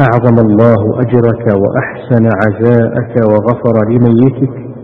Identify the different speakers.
Speaker 1: أعظم الله أجرك وأحسن عزاءك وغفر لميتك